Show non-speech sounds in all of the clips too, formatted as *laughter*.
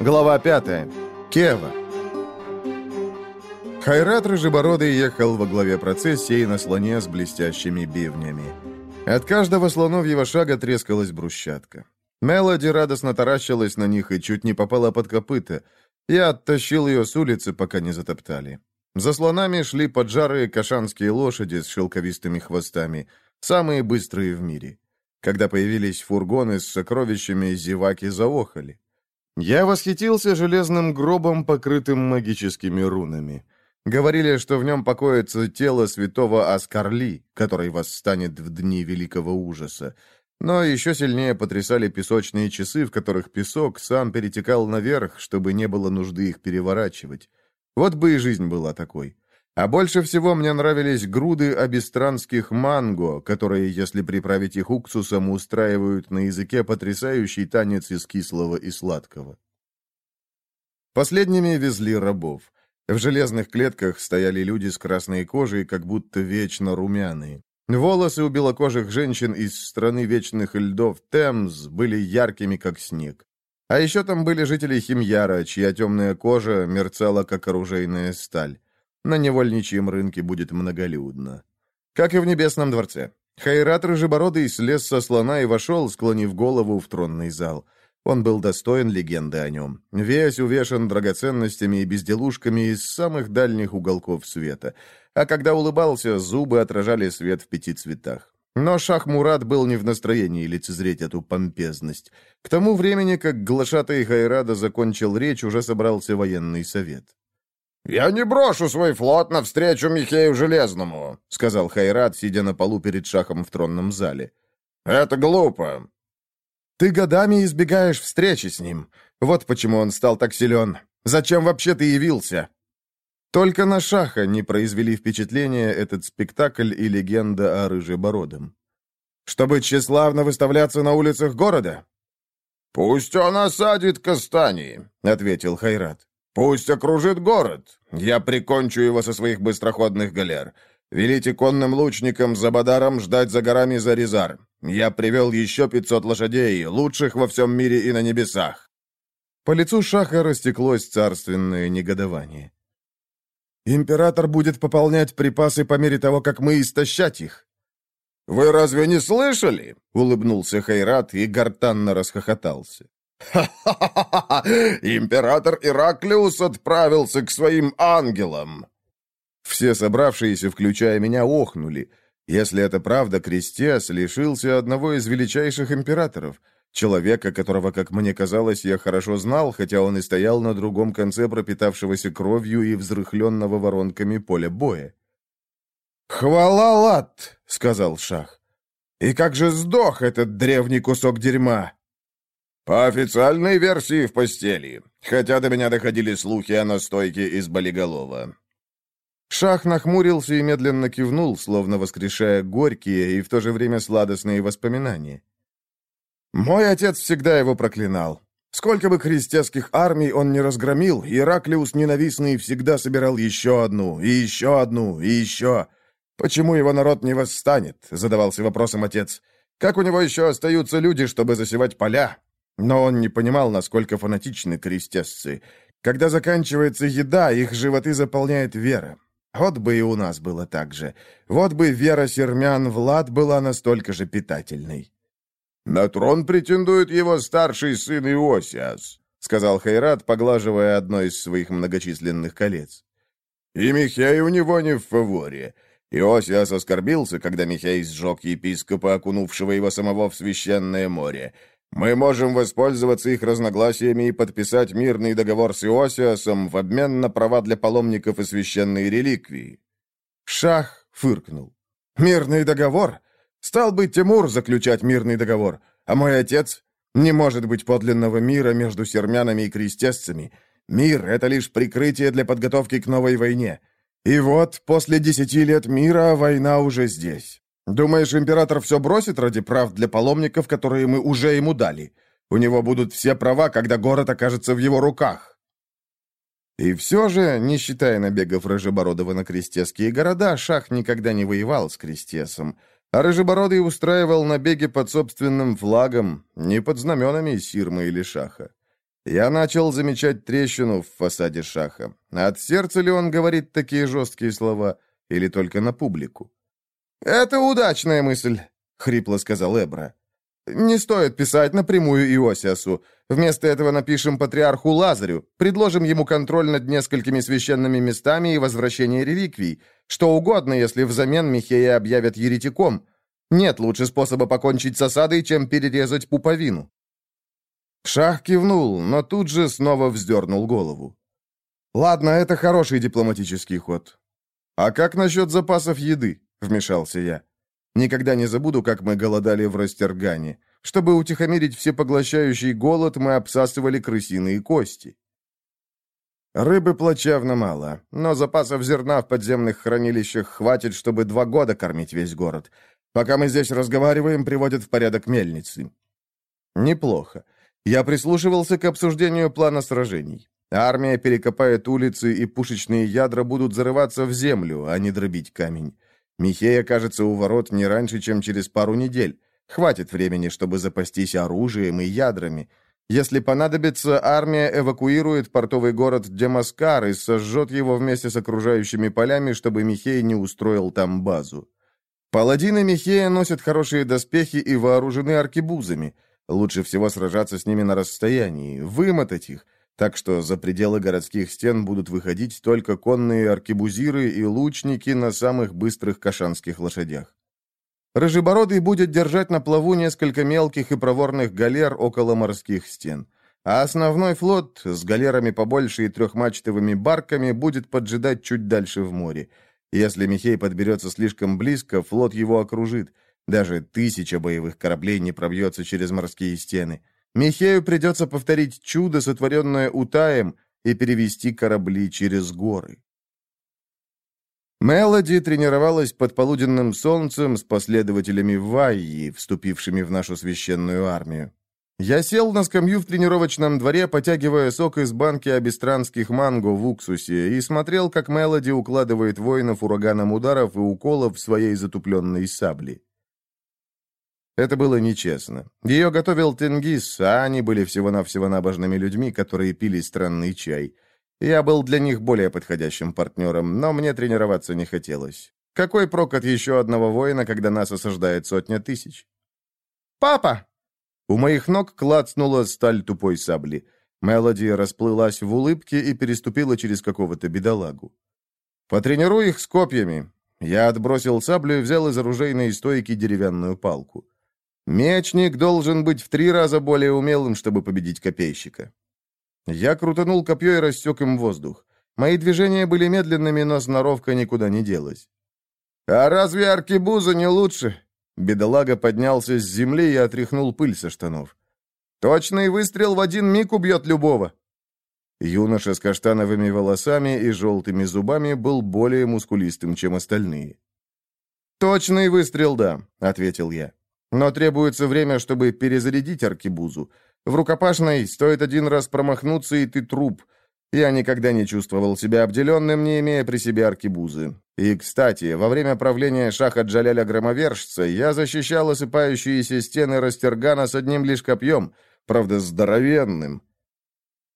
Глава 5. Кева. Хайрат Рыжебородый ехал во главе процессии на слоне с блестящими бивнями. От каждого слоновьего шага трескалась брусчатка. Мелоди радостно таращилась на них и чуть не попала под копыта. Я оттащил ее с улицы, пока не затоптали. За слонами шли поджарые кашанские лошади с шелковистыми хвостами, самые быстрые в мире. Когда появились фургоны с сокровищами, зеваки заохали. Я восхитился железным гробом, покрытым магическими рунами. Говорили, что в нем покоится тело святого Аскарли, который восстанет в дни великого ужаса. Но еще сильнее потрясали песочные часы, в которых песок сам перетекал наверх, чтобы не было нужды их переворачивать. Вот бы и жизнь была такой. А больше всего мне нравились груды абистранских манго, которые, если приправить их уксусом, устраивают на языке потрясающий танец из кислого и сладкого. Последними везли рабов. В железных клетках стояли люди с красной кожей, как будто вечно румяные. Волосы у белокожих женщин из страны вечных льдов Темз были яркими, как снег. А еще там были жители Химьяра, чья темная кожа мерцала, как оружейная сталь. На невольничьем рынке будет многолюдно. Как и в Небесном дворце. Хайрат Рыжебородый слез со слона и вошел, склонив голову в тронный зал. Он был достоин легенды о нем. Весь увешан драгоценностями и безделушками из самых дальних уголков света. А когда улыбался, зубы отражали свет в пяти цветах. Но Шах Мурат был не в настроении лицезреть эту помпезность. К тому времени, как глашатый Хайрада закончил речь, уже собрался военный совет. «Я не брошу свой флот навстречу Михею Железному», — сказал Хайрат, сидя на полу перед шахом в тронном зале. «Это глупо». «Ты годами избегаешь встречи с ним. Вот почему он стал так силен. Зачем вообще ты явился?» Только на Шаха не произвели впечатления этот спектакль и легенда о Рыжебородом. «Чтобы тщеславно выставляться на улицах города?» «Пусть он осадит Кастании», — ответил Хайрат. «Пусть окружит город. Я прикончу его со своих быстроходных галер. Велите конным лучникам за Бадаром ждать за горами Заризар. Я привел еще пятьсот лошадей, лучших во всем мире и на небесах». По лицу Шаха растеклось царственное негодование. «Император будет пополнять припасы по мере того, как мы истощать их». «Вы разве не слышали?» — улыбнулся Хайрат и гортанно расхохотался. «Ха-ха-ха! *laughs* Император Ираклиус отправился к своим ангелам!» Все собравшиеся, включая меня, охнули. Если это правда, Крестес лишился одного из величайших императоров, человека, которого, как мне казалось, я хорошо знал, хотя он и стоял на другом конце пропитавшегося кровью и взрыхленного воронками поля боя. «Хвала лад!» — сказал Шах. «И как же сдох этот древний кусок дерьма!» «По официальной версии в постели, хотя до меня доходили слухи о настойке из болиголова». Шах нахмурился и медленно кивнул, словно воскрешая горькие и в то же время сладостные воспоминания. «Мой отец всегда его проклинал. Сколько бы христианских армий он не разгромил, Ираклиус ненавистный всегда собирал еще одну, и еще одну, и еще. Почему его народ не восстанет?» — задавался вопросом отец. «Как у него еще остаются люди, чтобы засевать поля? Но он не понимал, насколько фанатичны крестесцы. Когда заканчивается еда, их животы заполняет вера. Вот бы и у нас было так же. Вот бы вера сермян Влад была настолько же питательной. «На трон претендует его старший сын Иосиас», — сказал Хайрат, поглаживая одно из своих многочисленных колец. «И Михей у него не в фаворе. Иосиас оскорбился, когда Михей сжег епископа, окунувшего его самого в священное море. Мы можем воспользоваться их разногласиями и подписать мирный договор с Иосиасом в обмен на права для паломников и священные реликвии». Шах фыркнул. «Мирный договор? Стал бы Тимур заключать мирный договор, а мой отец? Не может быть подлинного мира между сермянами и крестесцами. Мир — это лишь прикрытие для подготовки к новой войне. И вот, после десяти лет мира, война уже здесь. Думаешь, император все бросит ради прав для паломников, которые мы уже ему дали? У него будут все права, когда город окажется в его руках. И все же, не считая набегов Рыжебородова на крестесские города, Шах никогда не воевал с крестесом, а Рыжебородый устраивал набеги под собственным флагом, не под знаменами Сирмы или Шаха. Я начал замечать трещину в фасаде шаха. От сердца ли он говорит такие жесткие слова, или только на публику? «Это удачная мысль», — хрипло сказал Эбра. «Не стоит писать напрямую Иосиасу. Вместо этого напишем патриарху Лазарю, предложим ему контроль над несколькими священными местами и возвращение реликвий. Что угодно, если взамен Михея объявят еретиком. Нет лучше способа покончить с осадой, чем перерезать пуповину». Шах кивнул, но тут же снова вздернул голову. «Ладно, это хороший дипломатический ход. А как насчет запасов еды?» — вмешался я. «Никогда не забуду, как мы голодали в Растергане. Чтобы утихомирить всепоглощающий голод, мы обсасывали крысиные кости». Рыбы плачевно мало, но запасов зерна в подземных хранилищах хватит, чтобы два года кормить весь город. Пока мы здесь разговариваем, приводят в порядок мельницы. Неплохо. Я прислушивался к обсуждению плана сражений. Армия перекопает улицы, и пушечные ядра будут зарываться в землю, а не дробить камень. Михей окажется у ворот не раньше, чем через пару недель. Хватит времени, чтобы запастись оружием и ядрами. Если понадобится, армия эвакуирует портовый город Демаскар и сожжет его вместе с окружающими полями, чтобы Михей не устроил там базу. Паладины Михея носят хорошие доспехи и вооружены аркебузами – Лучше всего сражаться с ними на расстоянии, вымотать их, так что за пределы городских стен будут выходить только конные аркебузиры и лучники на самых быстрых кашанских лошадях. Рыжебородый будет держать на плаву несколько мелких и проворных галер около морских стен, а основной флот с галерами побольше и трехмачтовыми барками будет поджидать чуть дальше в море. Если Михей подберется слишком близко, флот его окружит – даже тысяча боевых кораблей не пробьется через морские стены. Михею придется повторить чудо, сотворенное Утаем, и перевести корабли через горы. Мелоди тренировалась под полуденным солнцем с последователями Вайи, вступившими в нашу священную армию. Я сел на скамью в тренировочном дворе, потягивая сок из банки абистранских манго в уксусе, и смотрел, как Мелоди укладывает воинов ураганом ударов и уколов своей затупленной сабли. Это было нечестно. Ее готовил Тенгиз, а они были всего-навсего набожными людьми, которые пили странный чай. Я был для них более подходящим партнером, но мне тренироваться не хотелось. Какой прок от еще одного воина, когда нас осаждает сотня тысяч? «Папа!» У моих ног клацнула сталь тупой сабли. Мелоди расплылась в улыбке и переступила через какого-то бедолагу. «Потренируй их с копьями». Я отбросил саблю и взял из оружейной стойки деревянную палку. Мечник должен быть в три раза более умелым, чтобы победить копейщика. Я крутанул копье и рассек им воздух. Мои движения были медленными, но сноровка никуда не делась. «А разве аркебуза не лучше?» Бедолага поднялся с земли и отряхнул пыль со штанов. «Точный выстрел в один миг убьет любого!» Юноша с каштановыми волосами и желтыми зубами был более мускулистым, чем остальные. «Точный выстрел, да», — ответил я. Но требуется время, чтобы перезарядить аркебузу. В рукопашной стоит один раз промахнуться, и ты труп. Я никогда не чувствовал себя обделенным, не имея при себе аркебузы. И, кстати, во время правления шаха Джаляля Громовержца я защищал осыпающиеся стены Растергана с одним лишь копьем, правда, здоровенным.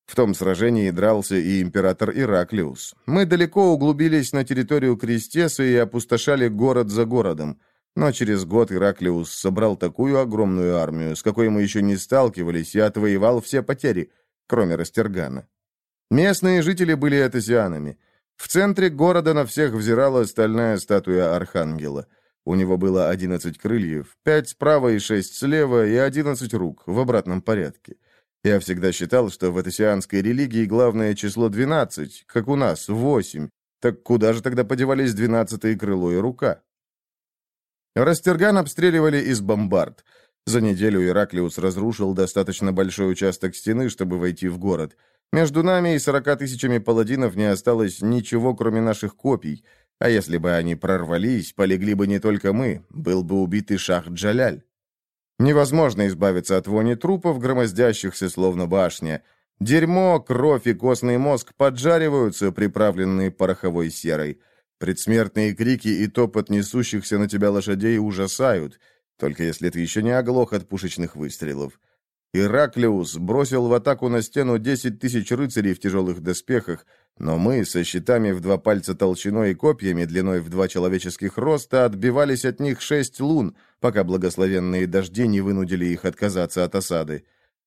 В том сражении дрался и император Ираклиус. Мы далеко углубились на территорию Крестеса и опустошали город за городом. Но через год Ираклиус собрал такую огромную армию, с какой мы еще не сталкивались, и отвоевал все потери, кроме Растергана. Местные жители были этосианами. В центре города на всех взирала стальная статуя Архангела. У него было одиннадцать крыльев, пять справа и шесть слева, и одиннадцать рук, в обратном порядке. Я всегда считал, что в этосианской религии главное число двенадцать, как у нас, восемь. Так куда же тогда подевались двенадцатое крыло и рука? Растерган обстреливали из бомбард. За неделю Ираклиус разрушил достаточно большой участок стены, чтобы войти в город. Между нами и сорока тысячами паладинов не осталось ничего, кроме наших копий. А если бы они прорвались, полегли бы не только мы, был бы убит и шах Джаляль. Невозможно избавиться от вони трупов, громоздящихся словно башня. Дерьмо, кровь и костный мозг поджариваются, приправленные пороховой серой. Предсмертные крики и топот несущихся на тебя лошадей ужасают, только если ты еще не оглох от пушечных выстрелов. Ираклиус бросил в атаку на стену десять тысяч рыцарей в тяжелых доспехах, но мы, со щитами в два пальца толщиной и копьями длиной в два человеческих роста, отбивались от них шесть лун, пока благословенные дожди не вынудили их отказаться от осады.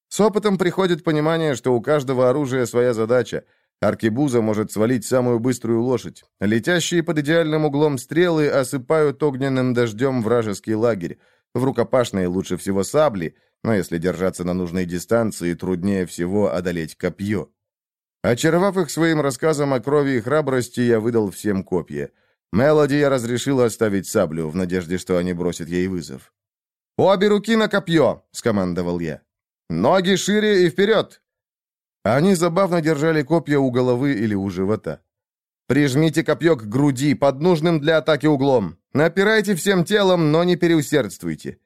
С опытом приходит понимание, что у каждого оружия своя задача. Аркебуза может свалить самую быструю лошадь. Летящие под идеальным углом стрелы осыпают огненным дождем вражеский лагерь. В рукопашной лучше всего сабли, но если держаться на нужной дистанции, труднее всего одолеть копье. Очаровав их своим рассказом о крови и храбрости, я выдал всем копья. Мелоди я разрешил оставить саблю, в надежде, что они бросят ей вызов. «Обе руки на копье!» — скомандовал я. «Ноги шире и вперед!» Они забавно держали копья у головы или у живота. «Прижмите копье к груди, под нужным для атаки углом. Напирайте всем телом, но не переусердствуйте».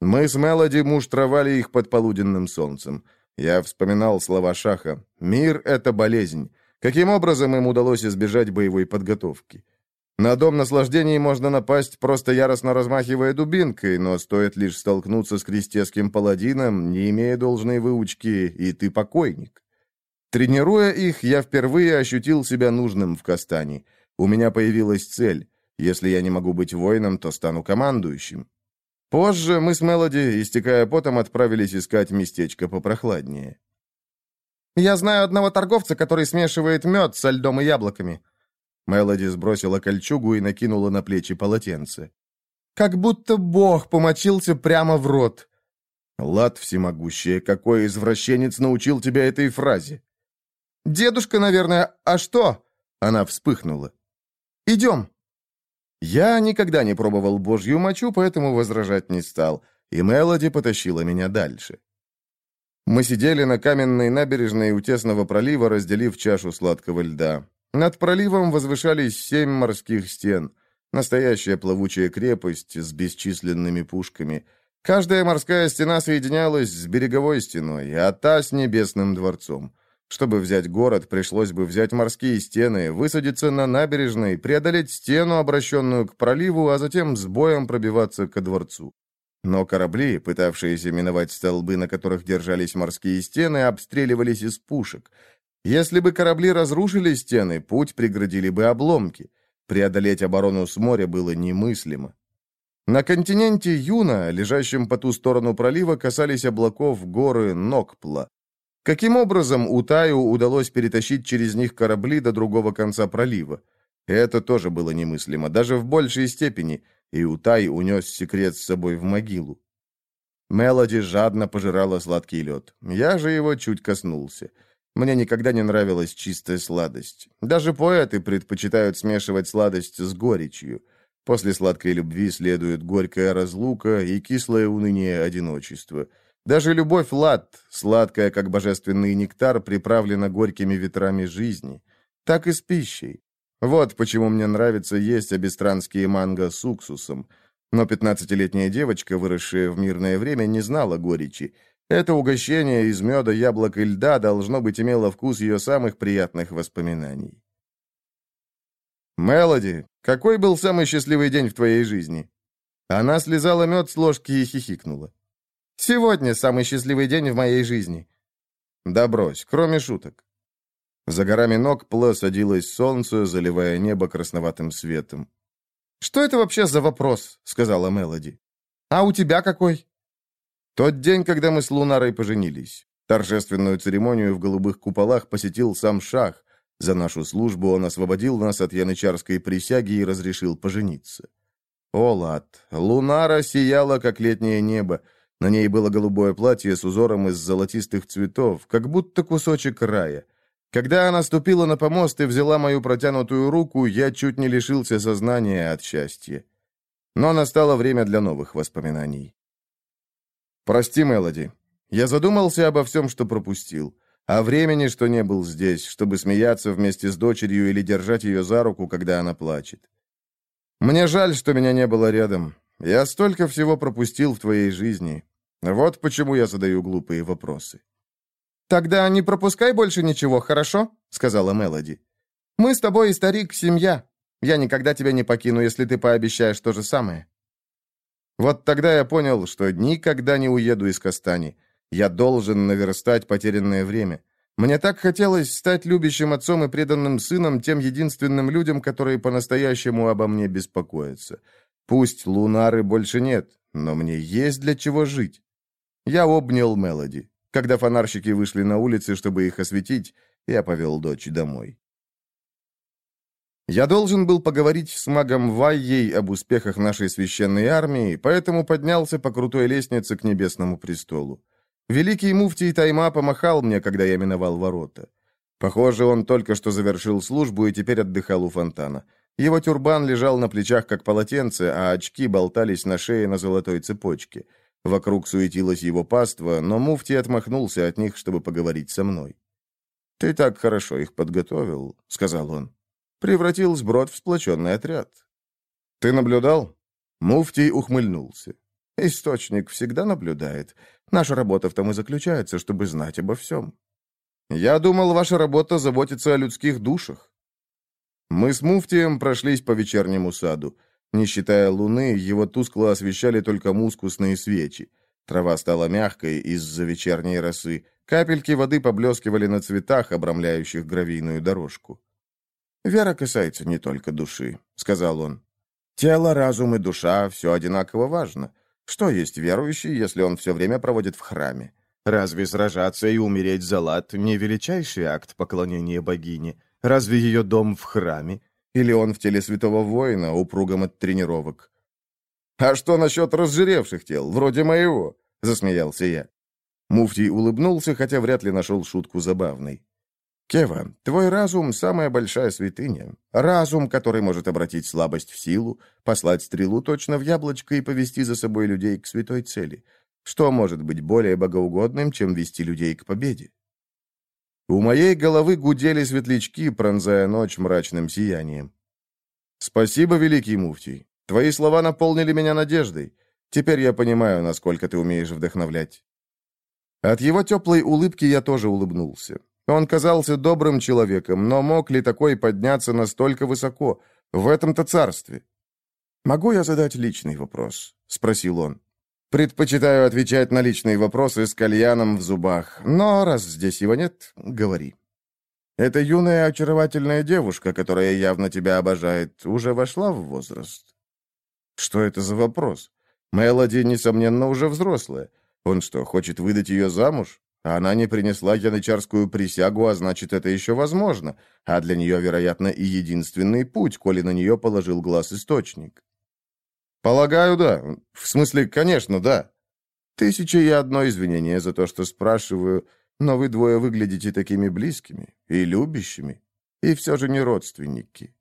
Мы с Мелоди муштровали их под полуденным солнцем. Я вспоминал слова Шаха. «Мир — это болезнь. Каким образом им удалось избежать боевой подготовки?» На дом наслаждений можно напасть, просто яростно размахивая дубинкой, но стоит лишь столкнуться с крестецким паладином, не имея должной выучки, и ты покойник. Тренируя их, я впервые ощутил себя нужным в Кастане. У меня появилась цель. Если я не могу быть воином, то стану командующим. Позже мы с Мелоди, истекая потом, отправились искать местечко попрохладнее. «Я знаю одного торговца, который смешивает мед со льдом и яблоками», Мелоди сбросила кольчугу и накинула на плечи полотенце. «Как будто Бог помочился прямо в рот!» «Лад всемогущая, какой извращенец научил тебя этой фразе?» «Дедушка, наверное, а что?» Она вспыхнула. «Идем!» Я никогда не пробовал божью мочу, поэтому возражать не стал, и Мелоди потащила меня дальше. Мы сидели на каменной набережной у тесного пролива, разделив чашу сладкого льда. Над проливом возвышались семь морских стен. Настоящая плавучая крепость с бесчисленными пушками. Каждая морская стена соединялась с береговой стеной, а та с небесным дворцом. Чтобы взять город, пришлось бы взять морские стены, высадиться на набережной, преодолеть стену, обращенную к проливу, а затем с боем пробиваться ко дворцу. Но корабли, пытавшиеся миновать столбы, на которых держались морские стены, обстреливались из пушек — если бы корабли разрушили стены, путь преградили бы обломки. Преодолеть оборону с моря было немыслимо. На континенте Юна, лежащем по ту сторону пролива, касались облаков горы Нокпла. Каким образом Утаю удалось перетащить через них корабли до другого конца пролива? Это тоже было немыслимо, даже в большей степени, и Утай унес секрет с собой в могилу. Мелоди жадно пожирала сладкий лед. Я же его чуть коснулся. Мне никогда не нравилась чистая сладость. Даже поэты предпочитают смешивать сладость с горечью. После сладкой любви следует горькая разлука и кислое уныние одиночества. Даже любовь лад, сладкая, как божественный нектар, приправлена горькими ветрами жизни. Так и с пищей. Вот почему мне нравится есть обестранские манго с уксусом. Но пятнадцатилетняя девочка, выросшая в мирное время, не знала горечи. Это угощение из меда, яблок и льда должно быть имело вкус ее самых приятных воспоминаний. «Мелоди, какой был самый счастливый день в твоей жизни?» Она слезала мед с ложки и хихикнула. «Сегодня самый счастливый день в моей жизни». «Да брось, кроме шуток». За горами ног Пла садилось солнце, заливая небо красноватым светом. «Что это вообще за вопрос?» — сказала Мелоди. «А у тебя какой?» Тот день, когда мы с Лунарой поженились. Торжественную церемонию в голубых куполах посетил сам Шах. За нашу службу он освободил нас от янычарской присяги и разрешил пожениться. О, лад! Лунара сияла, как летнее небо. На ней было голубое платье с узором из золотистых цветов, как будто кусочек рая. Когда она ступила на помост и взяла мою протянутую руку, я чуть не лишился сознания от счастья. Но настало время для новых воспоминаний. «Прости, Мелоди. Я задумался обо всем, что пропустил. О времени, что не был здесь, чтобы смеяться вместе с дочерью или держать ее за руку, когда она плачет. Мне жаль, что меня не было рядом. Я столько всего пропустил в твоей жизни. Вот почему я задаю глупые вопросы». «Тогда не пропускай больше ничего, хорошо?» — сказала Мелоди. «Мы с тобой и старик, семья. Я никогда тебя не покину, если ты пообещаешь то же самое». Вот тогда я понял, что никогда не уеду из Кастани. Я должен наверстать потерянное время. Мне так хотелось стать любящим отцом и преданным сыном тем единственным людям, которые по-настоящему обо мне беспокоятся. Пусть лунары больше нет, но мне есть для чего жить. Я обнял Мелоди. Когда фонарщики вышли на улицы, чтобы их осветить, я повел дочь домой. Я должен был поговорить с магом Вайей об успехах нашей священной армии, поэтому поднялся по крутой лестнице к небесному престолу. Великий муфтий Тайма помахал мне, когда я миновал ворота. Похоже, он только что завершил службу и теперь отдыхал у фонтана. Его тюрбан лежал на плечах, как полотенце, а очки болтались на шее на золотой цепочке. Вокруг суетилась его паства, но муфтий отмахнулся от них, чтобы поговорить со мной. «Ты так хорошо их подготовил», — сказал он. «Превратил сброд в сплоченный отряд». «Ты наблюдал?» Муфтий ухмыльнулся. «Источник всегда наблюдает. Наша работа в том и заключается, чтобы знать обо всем. Я думал, ваша работа заботится о людских душах. Мы с Муфтием прошлись по вечернему саду. Не считая луны, его тускло освещали только мускусные свечи. Трава стала мягкой из-за вечерней росы. Капельки воды поблескивали на цветах, обрамляющих гравийную дорожку. «Вера касается не только души», — сказал он. «Тело, разум и душа — все одинаково важно. Что есть верующий, если он все время проводит в храме? Разве сражаться и умереть за лад не величайший акт поклонения богине? Разве ее дом в храме? Или он в теле святого воина, упругом от тренировок? «А что насчет разжиревших тел, вроде моего?» — засмеялся я. Муфтий улыбнулся, хотя вряд ли нашел шутку забавной. «Кева, твой разум — самая большая святыня. Разум, который может обратить слабость в силу, послать стрелу точно в яблочко и повести за собой людей к святой цели. Что может быть более богоугодным, чем вести людей к победе?» У моей головы гудели светлячки, пронзая ночь мрачным сиянием. «Спасибо, великий муфтий. Твои слова наполнили меня надеждой. Теперь я понимаю, насколько ты умеешь вдохновлять». От его теплой улыбки я тоже улыбнулся. Он казался добрым человеком, но мог ли такой подняться настолько высоко, в этом-то царстве? «Могу я задать личный вопрос?» — спросил он. «Предпочитаю отвечать на личные вопросы с кальяном в зубах, но раз здесь его нет, говори». «Эта юная очаровательная девушка, которая явно тебя обожает, уже вошла в возраст?» «Что это за вопрос? Мелоди, несомненно, уже взрослая. Он что, хочет выдать ее замуж? Она не принесла янычарскую присягу, а значит, это еще возможно, а для нее, вероятно, и единственный путь, коли на нее положил глаз источник. Полагаю, да. В смысле, конечно, да. Тысяча и одно извинение за то, что спрашиваю, но вы двое выглядите такими близкими и любящими, и все же не родственники.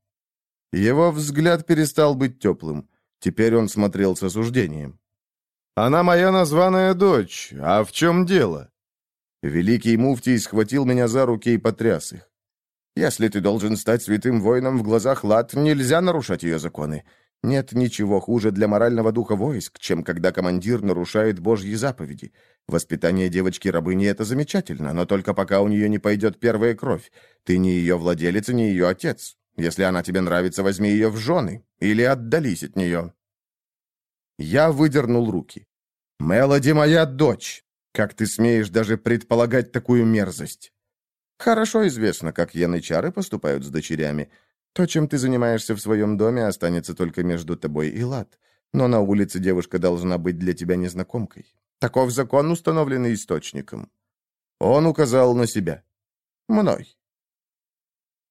Его взгляд перестал быть теплым. Теперь он смотрел с осуждением. «Она моя названная дочь. А в чем дело?» Великий муфтий схватил меня за руки и потряс их. «Если ты должен стать святым воином в глазах лад, нельзя нарушать ее законы. Нет ничего хуже для морального духа войск, чем когда командир нарушает Божьи заповеди. Воспитание девочки-рабыни — это замечательно, но только пока у нее не пойдет первая кровь. Ты не ее владелец и не ее отец. Если она тебе нравится, возьми ее в жены или отдались от нее». Я выдернул руки. «Мелоди моя дочь. Как ты смеешь даже предполагать такую мерзость? Хорошо известно, как янычары поступают с дочерями. То, чем ты занимаешься в своем доме, останется только между тобой и Лад. Но на улице девушка должна быть для тебя незнакомкой. Таков закон, установленный источником. Он указал на себя. Мной.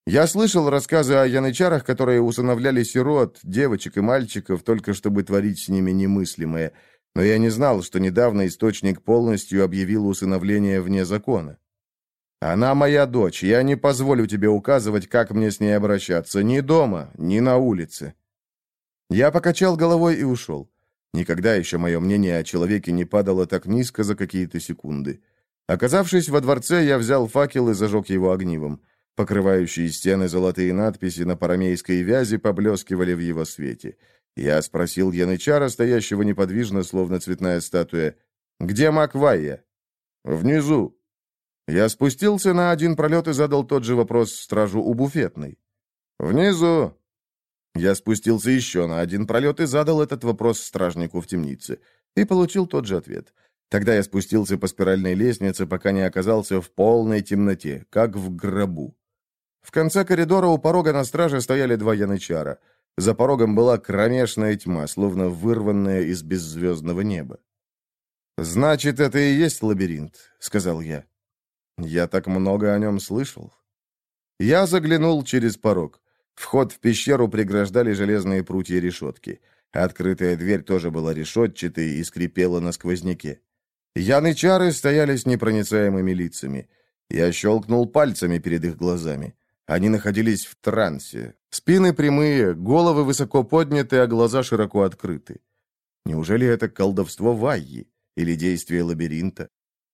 Я слышал рассказы о янычарах, которые усыновляли сирот, девочек и мальчиков, только чтобы творить с ними немыслимое – но я не знал, что недавно источник полностью объявил усыновление вне закона. Она моя дочь, я не позволю тебе указывать, как мне с ней обращаться, ни дома, ни на улице. Я покачал головой и ушел. Никогда еще мое мнение о человеке не падало так низко за какие-то секунды. Оказавшись во дворце, я взял факел и зажег его огнивом. Покрывающие стены золотые надписи на парамейской вязи поблескивали в его свете. Я спросил янычара, стоящего неподвижно, словно цветная статуя, «Где Маквайя?» «Внизу». Я спустился на один пролет и задал тот же вопрос стражу у буфетной. «Внизу». Я спустился еще на один пролет и задал этот вопрос стражнику в темнице. И получил тот же ответ. Тогда я спустился по спиральной лестнице, пока не оказался в полной темноте, как в гробу. В конце коридора у порога на страже стояли два янычара. За порогом была кромешная тьма, словно вырванная из беззвездного неба. «Значит, это и есть лабиринт», — сказал я. Я так много о нем слышал. Я заглянул через порог. Вход в пещеру преграждали железные прутья решетки. Открытая дверь тоже была решетчатой и скрипела на сквозняке. Янычары стояли с непроницаемыми лицами. Я щелкнул пальцами перед их глазами. Они находились в трансе. Спины прямые, головы высоко подняты, а глаза широко открыты. Неужели это колдовство Вайи или действие лабиринта?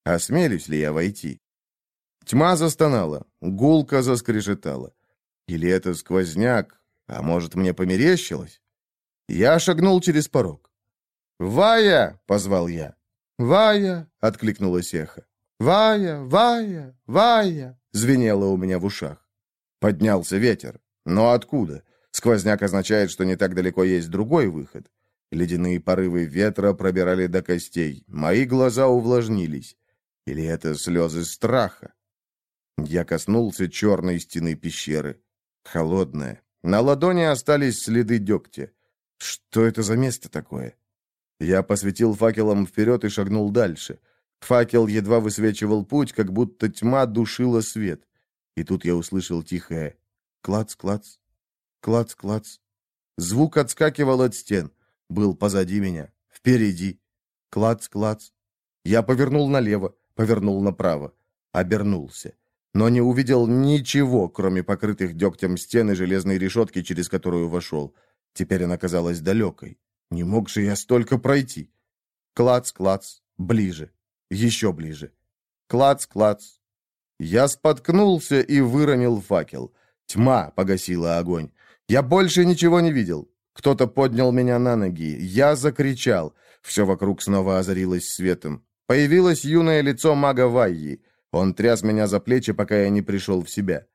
Осмелюсь ли я войти? Тьма застонала, гулко заскрежетала. Или это сквозняк, а может, мне померещилось? Я шагнул через порог. «Вая!» — позвал я. «Вая!» — откликнулось эхо. «Вая! Вая! Вая!» — звенело у меня в ушах. Поднялся ветер. Но откуда? Сквозняк означает, что не так далеко есть другой выход. Ледяные порывы ветра пробирали до костей. Мои глаза увлажнились. Или это слезы страха? Я коснулся черной стены пещеры. Холодная. На ладони остались следы дегтя. Что это за место такое? Я посветил факелом вперед и шагнул дальше. Факел едва высвечивал путь, как будто тьма душила свет. И тут я услышал тихое «клац-клац, клац-клац». Звук отскакивал от стен. Был позади меня, впереди. Клац-клац. Я повернул налево, повернул направо. Обернулся. Но не увидел ничего, кроме покрытых дегтем стен и железной решетки, через которую вошел. Теперь она казалась далекой. Не мог же я столько пройти. Клац-клац. Ближе. Еще ближе. Клац-клац. Я споткнулся и выронил факел. Тьма погасила огонь. Я больше ничего не видел. Кто-то поднял меня на ноги. Я закричал. Все вокруг снова озарилось светом. Появилось юное лицо мага Вайи. Он тряс меня за плечи, пока я не пришел в себя.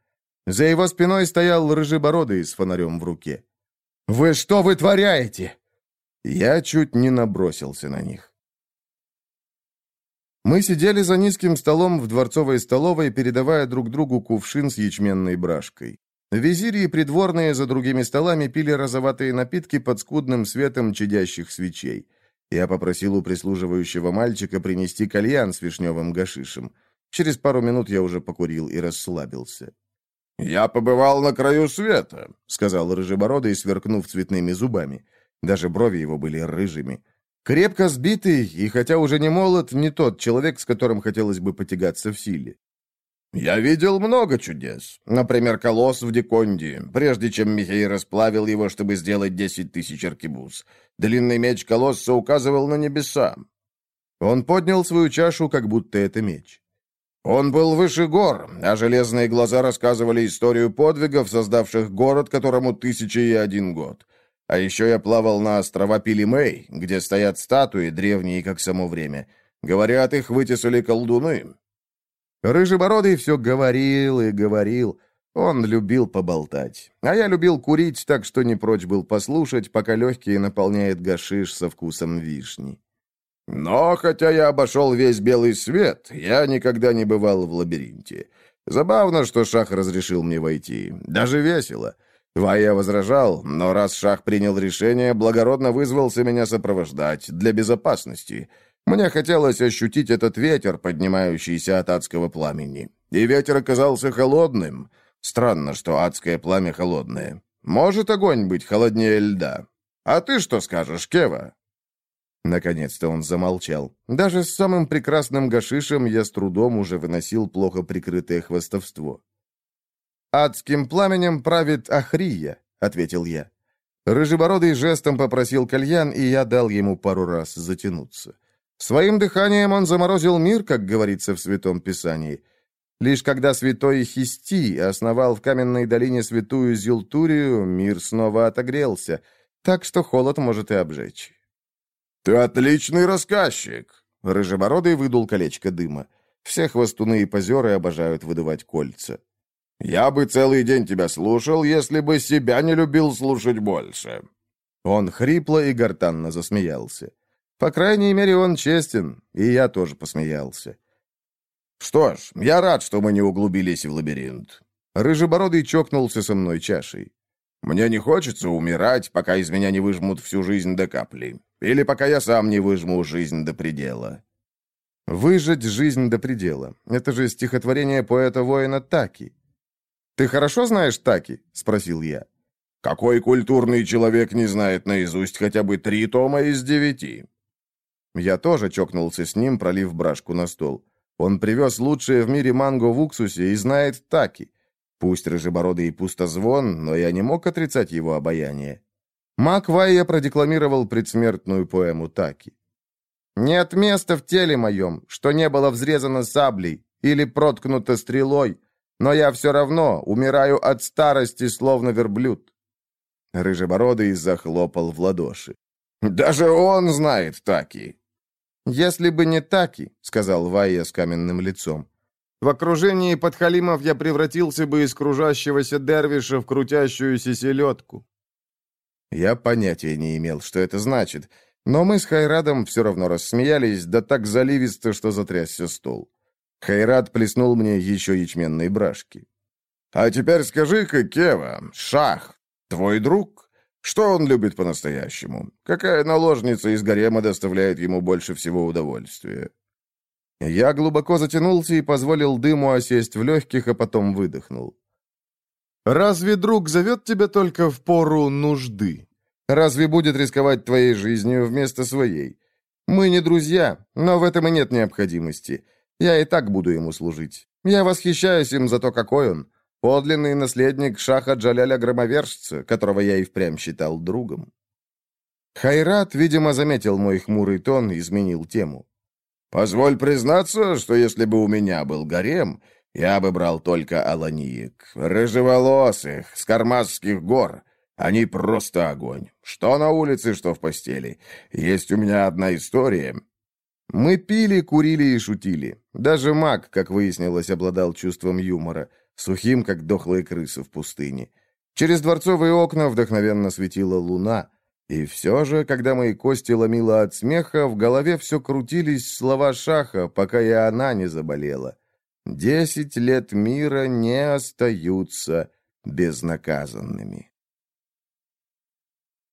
За его спиной стоял рыжебородый с фонарем в руке. «Вы что вытворяете?» Я чуть не набросился на них. Мы сидели за низким столом в дворцовой столовой, передавая друг другу кувшин с ячменной брашкой. Визири и придворные за другими столами пили розоватые напитки под скудным светом чадящих свечей. Я попросил у прислуживающего мальчика принести кальян с вишневым гашишем. Через пару минут я уже покурил и расслабился. «Я побывал на краю света», — сказал Рыжебородый, сверкнув цветными зубами. Даже брови его были рыжими. Крепко сбитый, и хотя уже не молод, не тот человек, с которым хотелось бы потягаться в силе. «Я видел много чудес. Например, колосс в Диконде, прежде чем Михей расплавил его, чтобы сделать десять тысяч аркебуз. Длинный меч колосса указывал на небеса». Он поднял свою чашу, как будто это меч. Он был выше гор, а железные глаза рассказывали историю подвигов, создавших город, которому тысяча и один год. А еще я плавал на острова Пилимей, где стоят статуи, древние, как само время. Говорят, их вытесали колдуны. Рыжебородый все говорил и говорил. Он любил поболтать. А я любил курить, так что не прочь был послушать, пока легкие наполняет гашиш со вкусом вишни. Но, хотя я обошел весь белый свет, я никогда не бывал в лабиринте. Забавно, что Шах разрешил мне войти. Даже весело. Вая возражал, но раз Шах принял решение, благородно вызвался меня сопровождать для безопасности. Мне хотелось ощутить этот ветер, поднимающийся от адского пламени. И ветер оказался холодным. Странно, что адское пламя холодное. Может огонь быть холоднее льда. А ты что скажешь, Кева? Наконец-то он замолчал. Даже с самым прекрасным гашишем я с трудом уже выносил плохо прикрытое хвостовство. «Адским пламенем правит Ахрия», — ответил я. Рыжебородый жестом попросил кальян, и я дал ему пару раз затянуться. Своим дыханием он заморозил мир, как говорится в Святом Писании. Лишь когда святой Хисти основал в каменной долине святую Зилтурию, мир снова отогрелся, так что холод может и обжечь. «Ты отличный рассказчик!» Рыжебородый выдул колечко дыма. Все хвостуны и позеры обожают выдувать кольца. «Я бы целый день тебя слушал, если бы себя не любил слушать больше». Он хрипло и гортанно засмеялся. По крайней мере, он честен, и я тоже посмеялся. «Что ж, я рад, что мы не углубились в лабиринт». Рыжебородый чокнулся со мной чашей. «Мне не хочется умирать, пока из меня не выжмут всю жизнь до капли. Или пока я сам не выжму жизнь до предела». «Выжать жизнь до предела» — это же стихотворение поэта-воина Таки. «Ты хорошо знаешь Таки?» — спросил я. «Какой культурный человек не знает наизусть хотя бы три тома из девяти?» Я тоже чокнулся с ним, пролив брашку на стол. Он привез лучшее в мире манго в уксусе и знает таки. Пусть рыжебородый и пустозвон, но я не мог отрицать его обаяние. Мак Вайя продекламировал предсмертную поэму Таки. «Нет места в теле моем, что не было взрезано саблей или проткнуто стрелой, но я все равно умираю от старости, словно верблюд». Рыжебородый захлопал в ладоши. «Даже он знает Таки!» «Если бы не таки», — сказал Вайя с каменным лицом, «в окружении подхалимов я превратился бы из кружащегося дервиша в крутящуюся селедку». Я понятия не имел, что это значит, но мы с Хайрадом все равно рассмеялись, да так заливисто, что затрясся стол. Хайрад плеснул мне еще ячменной брашки. «А теперь скажи-ка, Кева, Шах, твой друг?» Что он любит по-настоящему? Какая наложница из гарема доставляет ему больше всего удовольствия? Я глубоко затянулся и позволил дыму осесть в легких, а потом выдохнул. «Разве друг зовет тебя только в пору нужды? Разве будет рисковать твоей жизнью вместо своей? Мы не друзья, но в этом и нет необходимости. Я и так буду ему служить. Я восхищаюсь им за то, какой он. Подлинный наследник Шаха Джаляля Громовержца, которого я и впрямь считал другом. Хайрат, видимо, заметил мой хмурый тон и изменил тему. «Позволь признаться, что если бы у меня был гарем, я бы брал только аланиек, рыжеволосых, с Кармазских гор. Они просто огонь. Что на улице, что в постели. Есть у меня одна история». Мы пили, курили и шутили. Даже маг, как выяснилось, обладал чувством юмора — сухим, как дохлые крысы в пустыне. Через дворцовые окна вдохновенно светила луна. И все же, когда мои кости ломило от смеха, в голове все крутились слова Шаха, пока и она не заболела. «Десять лет мира не остаются безнаказанными».